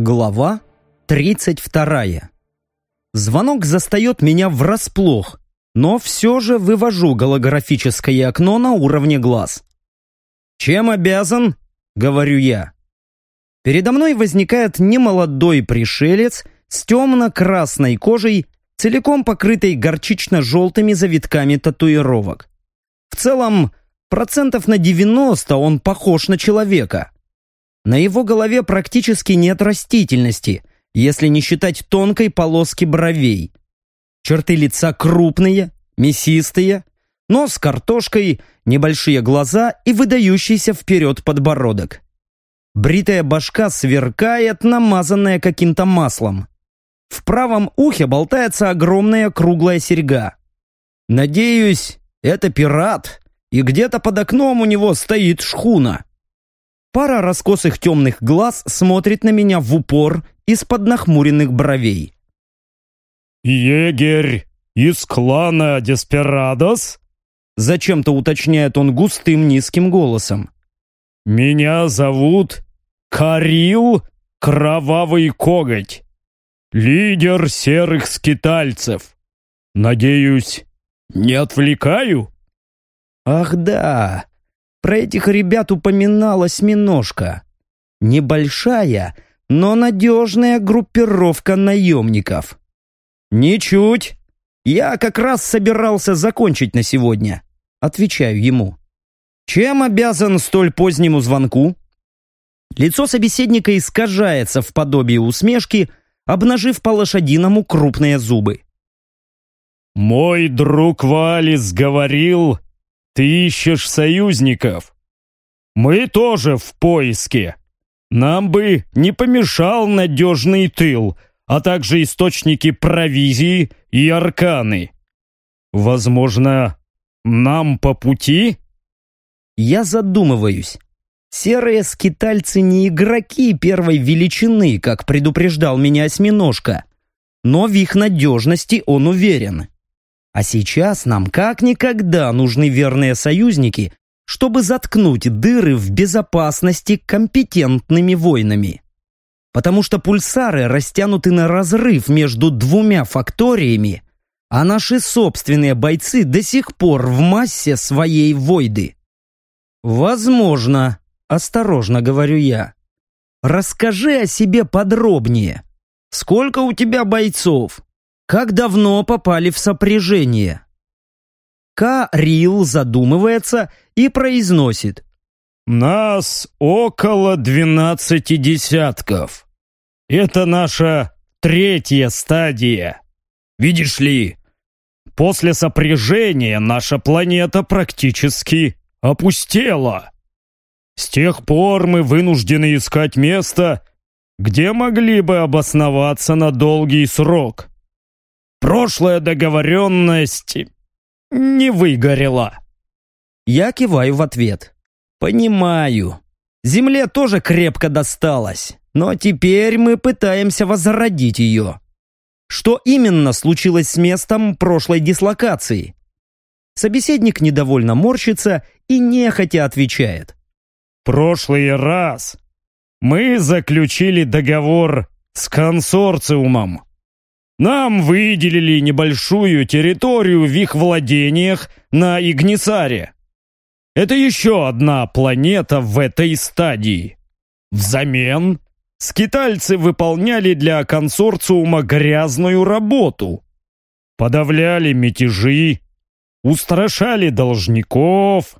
Глава 32. Звонок застает меня врасплох, но все же вывожу голографическое окно на уровне глаз. «Чем обязан?» — говорю я. Передо мной возникает немолодой пришелец с темно-красной кожей, целиком покрытой горчично-желтыми завитками татуировок. В целом, процентов на 90 он похож на человека. На его голове практически нет растительности, если не считать тонкой полоски бровей. Черты лица крупные, мясистые, нос картошкой, небольшие глаза и выдающийся вперед подбородок. Бритая башка сверкает, намазанная каким-то маслом. В правом ухе болтается огромная круглая серьга. Надеюсь, это пират, и где-то под окном у него стоит шхуна. Пара раскосых темных глаз смотрит на меня в упор из-под нахмуренных бровей. «Егерь из клана Деспирадос?» Зачем-то уточняет он густым низким голосом. «Меня зовут Карил Кровавый Коготь, лидер серых скитальцев. Надеюсь, не отвлекаю?» «Ах да, про этих ребят упоминалась Миношка. Небольшая, но надежная группировка наемников. Ничуть. Я как раз собирался закончить на сегодня. Отвечаю ему. Чем обязан столь позднему звонку? Лицо собеседника искажается в подобии усмешки, обнажив по-лошадиному крупные зубы. «Мой друг Валис говорил, ты ищешь союзников. Мы тоже в поиске. Нам бы не помешал надежный тыл, а также источники провизии и арканы. Возможно, нам по пути? Я задумываюсь. Серые скитальцы не игроки первой величины, как предупреждал меня осьминожка. Но в их надежности он уверен. А сейчас нам как никогда нужны верные союзники, чтобы заткнуть дыры в безопасности компетентными воинами. Потому что пульсары растянуты на разрыв между двумя факториями, а наши собственные бойцы до сих пор в массе своей войды. Возможно, осторожно говорю я. Расскажи о себе подробнее. Сколько у тебя бойцов? Как давно попали в сопряжение? Карил задумывается и произносит. Нас около двенадцати десятков. Это наша третья стадия. Видишь ли, после сопряжения наша планета практически опустела. С тех пор мы вынуждены искать место, где могли бы обосноваться на долгий срок. Прошлая договоренность не выгорела. Я киваю в ответ. Понимаю. Земле тоже крепко досталось, но теперь мы пытаемся возродить ее. Что именно случилось с местом прошлой дислокации? Собеседник недовольно морщится и нехотя отвечает. «Прошлый раз мы заключили договор с консорциумом. Нам выделили небольшую территорию в их владениях на Игнисаре. Это еще одна планета в этой стадии. Взамен скитальцы выполняли для консорциума грязную работу. Подавляли мятежи, устрашали должников.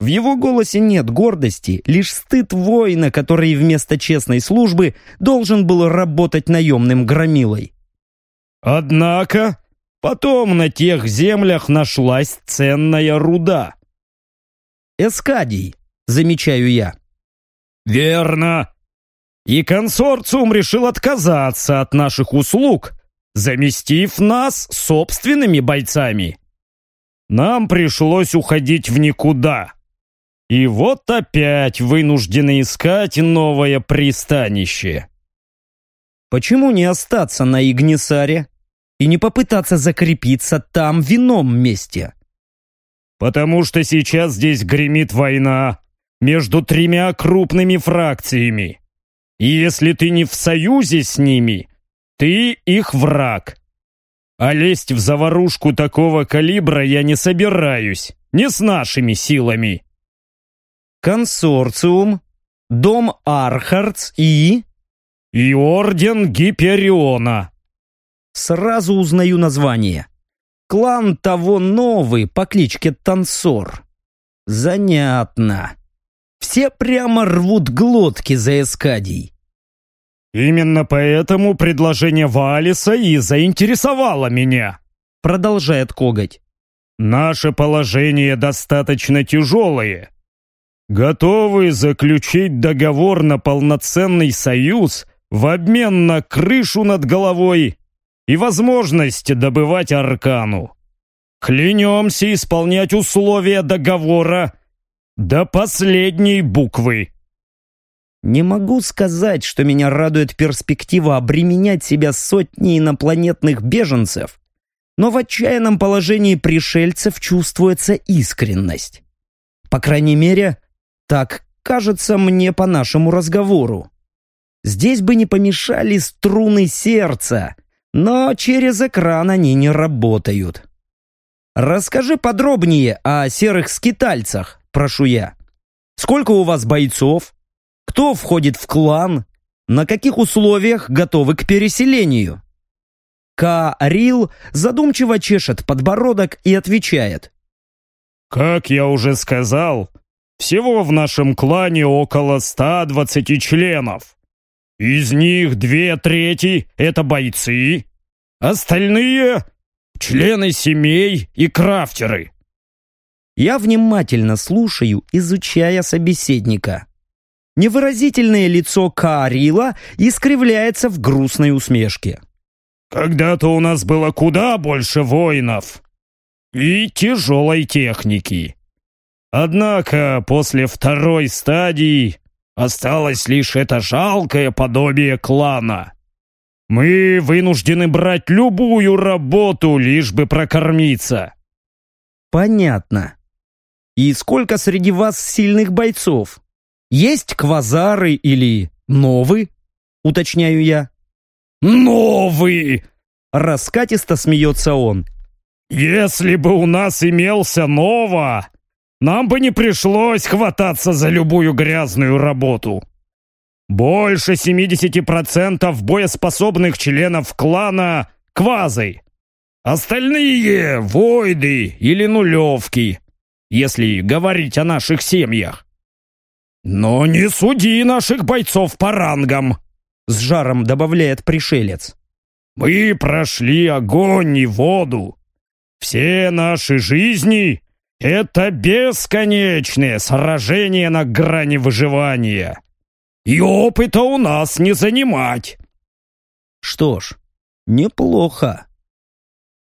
В его голосе нет гордости, лишь стыд воина, который вместо честной службы должен был работать наемным громилой. Однако потом на тех землях нашлась ценная руда. Эскадий, замечаю я. Верно. И консорциум решил отказаться от наших услуг, заместив нас собственными бойцами. Нам пришлось уходить в никуда. И вот опять вынуждены искать новое пристанище. Почему не остаться на Игнисаре и не попытаться закрепиться там в ином месте? Потому что сейчас здесь гремит война между тремя крупными фракциями. И если ты не в союзе с ними, ты их враг. А лезть в заварушку такого калибра я не собираюсь, не с нашими силами. Консорциум, дом Архардс и... И орден Гипериона. Сразу узнаю название. Клан того новый по кличке Тансор. Занятно. Все прямо рвут глотки за Эскадий. Именно поэтому предложение Валиса и заинтересовало меня. Продолжает Коготь. Наше положение достаточно тяжелое. Готовы заключить договор на полноценный союз в обмен на крышу над головой и возможность добывать аркану. Клянемся исполнять условия договора до последней буквы. Не могу сказать, что меня радует перспектива обременять себя сотней инопланетных беженцев, но в отчаянном положении пришельцев чувствуется искренность. По крайней мере, так кажется мне по нашему разговору. Здесь бы не помешали струны сердца, но через экран они не работают. Расскажи подробнее о серых скитальцах, прошу я. Сколько у вас бойцов? Кто входит в клан? На каких условиях готовы к переселению? Ка Рил задумчиво чешет подбородок и отвечает. «Как я уже сказал, всего в нашем клане около 120 членов. Из них две трети — это бойцы, остальные — члены семей и крафтеры. Я внимательно слушаю, изучая собеседника. Невыразительное лицо Каарила искривляется в грустной усмешке. «Когда-то у нас было куда больше воинов и тяжелой техники. Однако после второй стадии Осталось лишь это жалкое подобие клана. Мы вынуждены брать любую работу, лишь бы прокормиться. Понятно. И сколько среди вас сильных бойцов? Есть квазары или новы? Уточняю я. Новый! Раскатисто смеется он. Если бы у нас имелся Нова, нам бы не пришлось хвататься за любую грязную работу. Больше 70% боеспособных членов клана – квазы. Остальные – войды или нулевки, если говорить о наших семьях. Но не суди наших бойцов по рангам, с жаром добавляет пришелец. Мы прошли огонь и воду. Все наши жизни это бесконечное сражение на грани выживания. И опыта у нас не занимать. Что ж, неплохо.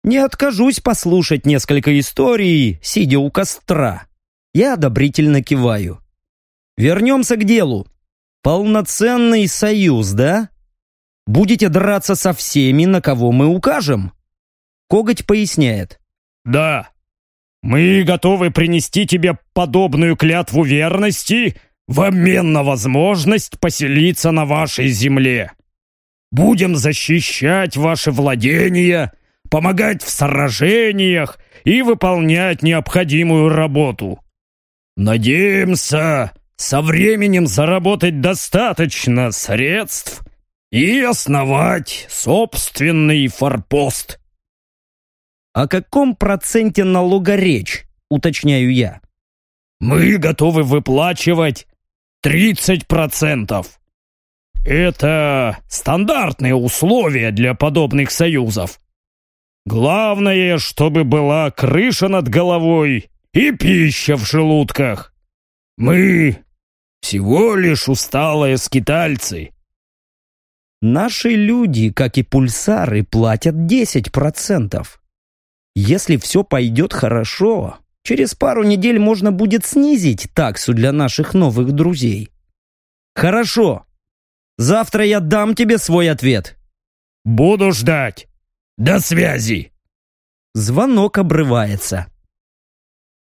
Не откажусь послушать несколько историй, сидя у костра. Я одобрительно киваю. Вернемся к делу. Полноценный союз, да? Будете драться со всеми, на кого мы укажем? Коготь поясняет. Да, мы готовы принести тебе подобную клятву верности в обмен на возможность поселиться на вашей земле. Будем защищать ваши владения, помогать в сражениях и выполнять необходимую работу. Надеемся со временем заработать достаточно средств и основать собственный форпост. О каком проценте налога речь, уточняю я? Мы готовы выплачивать 30%. Это стандартные условия для подобных союзов. Главное, чтобы была крыша над головой и пища в желудках. Мы всего лишь усталые скитальцы. Наши люди, как и пульсары, платят 10%. Если все пойдет хорошо, через пару недель можно будет снизить таксу для наших новых друзей. Хорошо. Завтра я дам тебе свой ответ. Буду ждать. До связи. Звонок обрывается.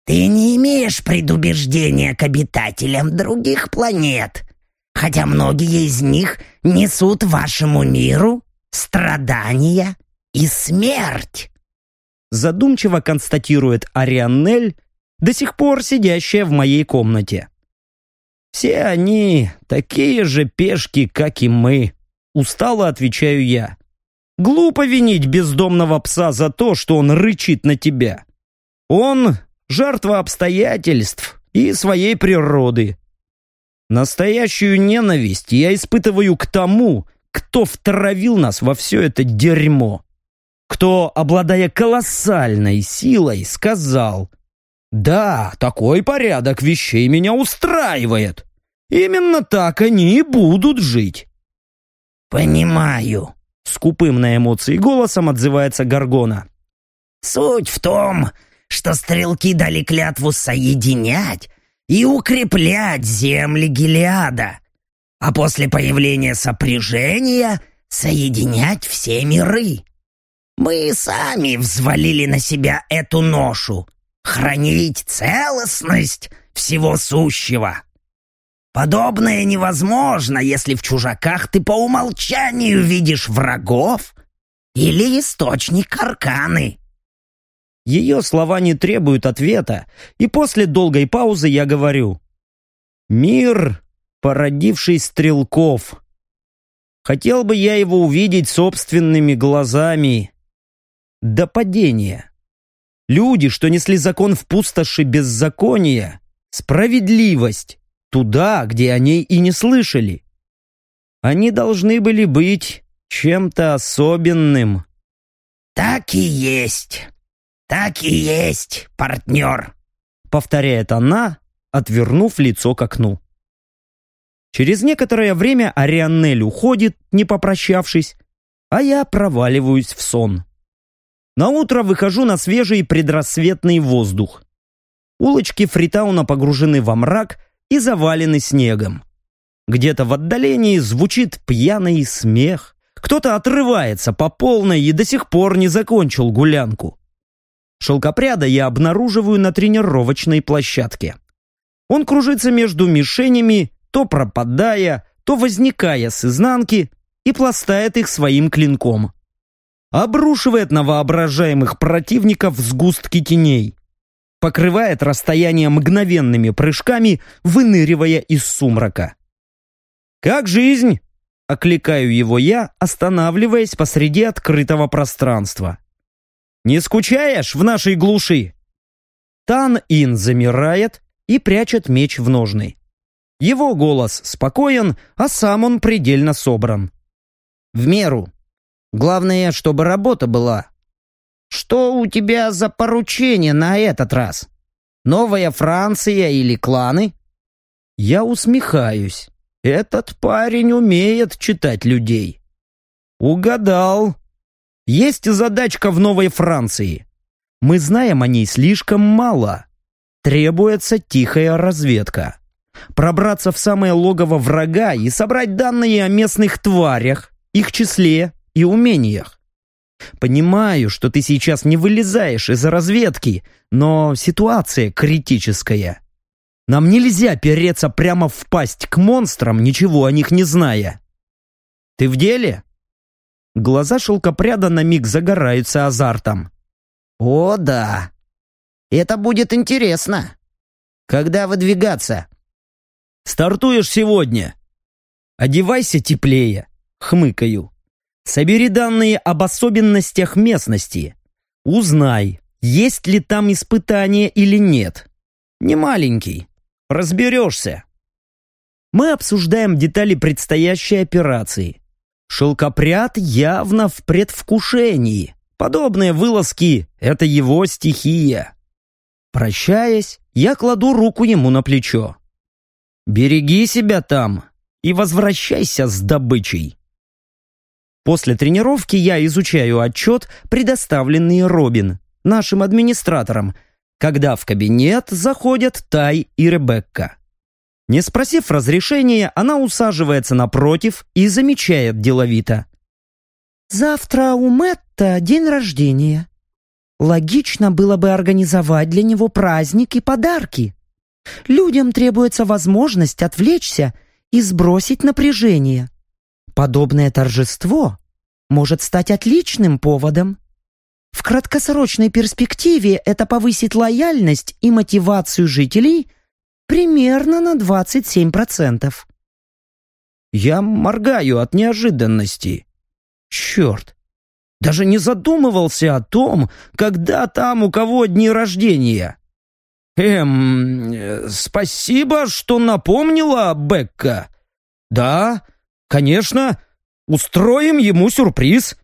Ты не имеешь предубеждения к обитателям других планет. хотя многие из них несут вашему миру страдания и смерть. Задумчиво констатирует Арианнель, до сих пор сидящая в моей комнате. Все они такие же пешки, как и мы, устало отвечаю я. Глупо винить бездомного пса за то, что он рычит на тебя. Он жертва обстоятельств и своей природы. Настоящую ненависть я испытываю к тому, кто втравил нас во все это дерьмо. Кто, обладая колоссальной силой, сказал «Да, такой порядок вещей меня устраивает. Именно так они и будут жить». «Понимаю», — скупым на эмоции голосом отзывается Гаргона. «Суть в том, что стрелки дали клятву соединять и укреплять земли Гелиада, а после появления сопряжения соединять все миры. Мы сами взвалили на себя эту ношу — хранить целостность всего сущего. Подобное невозможно, если в чужаках ты по умолчанию видишь врагов или источник арканы. Ее слова не требуют ответа, и после долгой паузы я говорю. «Мир, породивший стрелков. Хотел бы я его увидеть собственными глазами. До падения. Люди, что несли закон в пустоши беззакония, справедливость, туда, где они и не слышали. Они должны были быть чем-то особенным. «Так и есть», «Так и есть, партнер», — повторяет она, отвернув лицо к окну. Через некоторое время Арианнель уходит, не попрощавшись, а я проваливаюсь в сон. На утро выхожу на свежий предрассветный воздух. Улочки Фритауна погружены во мрак и завалены снегом. Где-то в отдалении звучит пьяный смех. Кто-то отрывается по полной и до сих пор не закончил гулянку. Шелкопряда я обнаруживаю на тренировочной площадке. Он кружится между мишенями, то пропадая, то возникая с изнанки и пластает их своим клинком. Обрушивает на воображаемых противников сгустки теней. Покрывает расстояние мгновенными прыжками, выныривая из сумрака. «Как жизнь?» — окликаю его я, останавливаясь посреди открытого пространства. Не скучаешь в нашей глуши?» Тан-Ин замирает и прячет меч в ножны. Его голос спокоен, а сам он предельно собран. «В меру. Главное, чтобы работа была. Что у тебя за поручение на этот раз? Новая Франция или кланы?» Я усмехаюсь. Этот парень умеет читать людей. Угадал. Есть задачка в Новой Франции. Мы знаем о ней слишком мало. Требуется тихая разведка. Пробраться в самое логово врага и собрать данные о местных тварях, их числе и умениях. Понимаю, что ты сейчас не вылезаешь из разведки, но ситуация критическая. Нам нельзя переться прямо в пасть к монстрам, ничего о них не зная. Ты в деле? Глаза шелкопряда на миг загораются азартом. «О, да! Это будет интересно! Когда выдвигаться?» «Стартуешь сегодня!» «Одевайся теплее!» — хмыкаю. «Собери данные об особенностях местности. Узнай, есть ли там испытание или нет. Не маленький. Разберешься». Мы обсуждаем детали предстоящей операции. Шелкопряд явно в предвкушении. Подобные вылазки — это его стихия. Прощаясь, я кладу руку ему на плечо. «Береги себя там и возвращайся с добычей». После тренировки я изучаю отчет, предоставленный Робин, нашим администратором, когда в кабинет заходят Тай и Ребекка. Не спросив разрешения, она усаживается напротив и замечает деловито. «Завтра у Мэтта день рождения. Логично было бы организовать для него праздник и подарки. Людям требуется возможность отвлечься и сбросить напряжение. Подобное торжество может стать отличным поводом. В краткосрочной перспективе это повысит лояльность и мотивацию жителей примерно на 27%. Я моргаю от неожиданности. Черт! Даже не задумывался о том, когда там у кого дни рождения. Эм, спасибо, что напомнила, Бекка. Да, конечно, устроим ему сюрприз.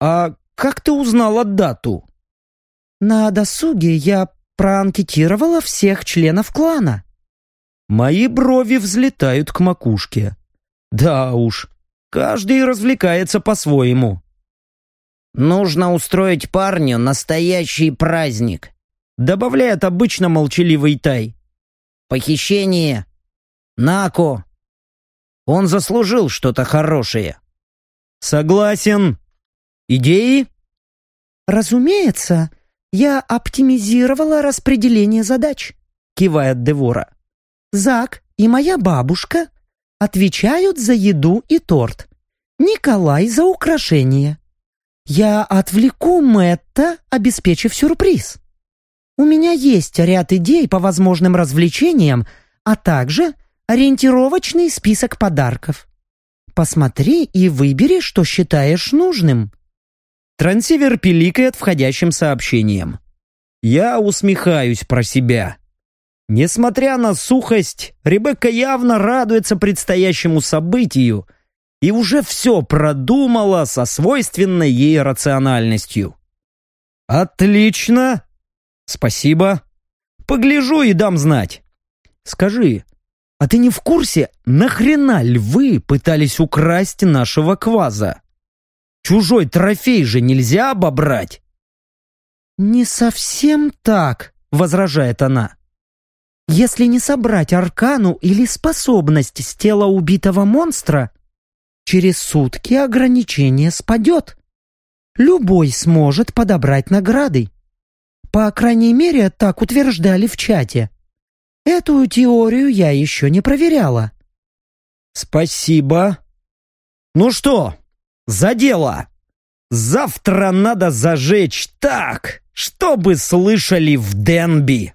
А как ты узнала дату? На досуге я проанкетировала всех членов клана. Мои брови взлетают к макушке. Да уж, каждый развлекается по-своему. «Нужно устроить парню настоящий праздник», добавляет обычно молчаливый Тай. «Похищение. Нако. Он заслужил что-то хорошее». «Согласен. Идеи?» «Разумеется, я оптимизировала распределение задач», кивает Девора. «Зак и моя бабушка отвечают за еду и торт. Николай за украшения. Я отвлеку Мэтта, обеспечив сюрприз. У меня есть ряд идей по возможным развлечениям, а также ориентировочный список подарков. Посмотри и выбери, что считаешь нужным. Трансивер пиликает входящим сообщением. Я усмехаюсь про себя. Несмотря на сухость, Ребекка явно радуется предстоящему событию и уже все продумала со свойственной ей рациональностью. «Отлично! Спасибо. Погляжу и дам знать. Скажи, а ты не в курсе, нахрена львы пытались украсть нашего кваза? Чужой трофей же нельзя обобрать!» «Не совсем так», — возражает она. «Если не собрать аркану или способность с тела убитого монстра, Через сутки ограничение спадет. Любой сможет подобрать награды. По крайней мере, так утверждали в чате. Эту теорию я еще не проверяла. Спасибо. Ну что, за дело. Завтра надо зажечь так, чтобы слышали в Денби.